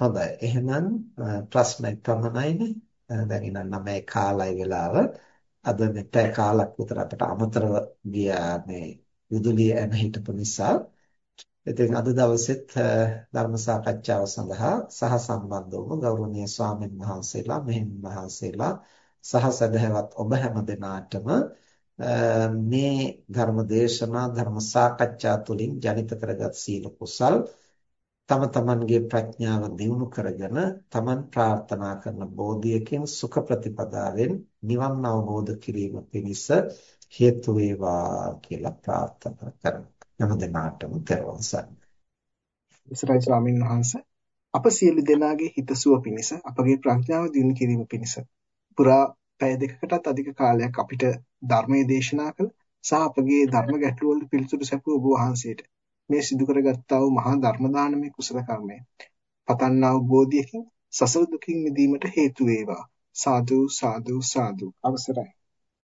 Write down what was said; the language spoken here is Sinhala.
හොඳයි. එහෙනම් ප්‍රශ්න පමණයිනේ. දැන් ඉතින් 9 කාලයි වෙලාව. අද මෙතන කාලක් විතර අපිට අමතරව ගියා මේ විදුලිය එන හිටපු නිසා. ඉතින් අද දවසෙත් ධර්ම සාකච්ඡාව සඳහා සහ සම්බන්ධ වුණු ගෞරවනීය ස්වාමීන් වහන්සේලා, මෙහෙණින් වහන්සේලා සහ සදහැවත් ඔබ හැම දෙනාටම මේ ධර්ම දේශනා ධර්ම සාකච්ඡා තුළින් ජනිත කරගත් සීල කුසල් තම තමන්ගේ ප්‍රඥාව දියුණු කරගෙන තමන් ප්‍රාර්ථනා කරන බෝධියකින් සුඛ ප්‍රතිපදාවෙන් නිවන් අවබෝධ කිරීම පිණිස හේතු වේවා කියලා ප්‍රාර්ථනා කරනවා. හැම දිනාටම තෙරුවන් සරණයි. ඉස්සරයි ස්වාමීන් වහන්සේ අප සියලු දෙනාගේ හිතසුව පිණිස අපගේ ප්‍රඥාව දියුණු කිරීම පිණිස පුරා පැය දෙකකටත් අධික කාලයක් අපිට ධර්මයේ දේශනා කළ සහ අපගේ ධර්ම ගැටළු වලට පිළිතුරු සැපුව ඔබ වහන්සේට මේ සිදු කරගත්තා වූ මහා ධර්ම දානමය කුසල කර්මය. පතන්නා වූ බෝධියකින් සසල දුකින් මිදීමට හේතු වේවා. සාදු සාදු සාදු. අවසරයි.